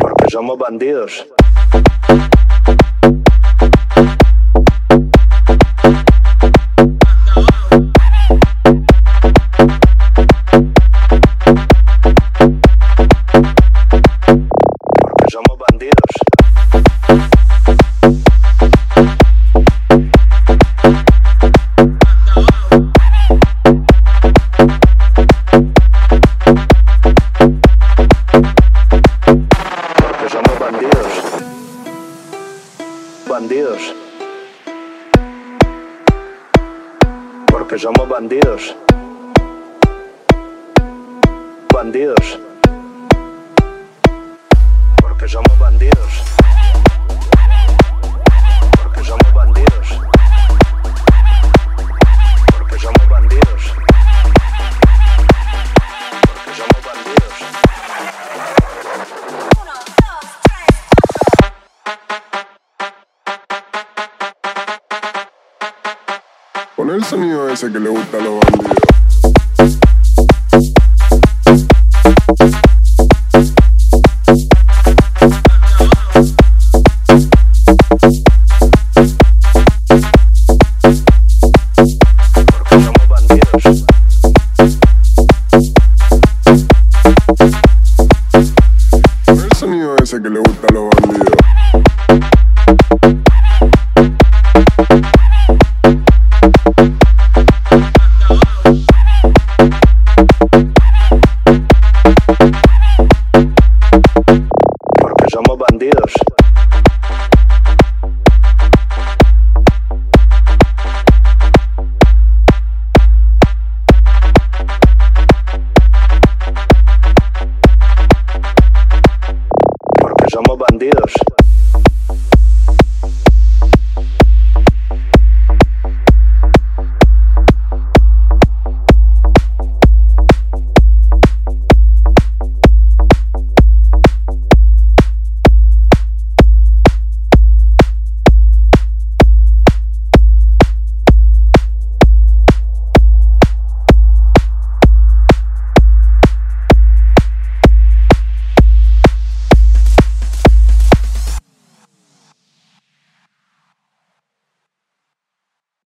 Porque somos bandidos. porque somos bandidos. Bandidos. Porque somos bandidos. El sonido ese que le gusta a los bandidos. el sonido ese que le gusta a los bandidos.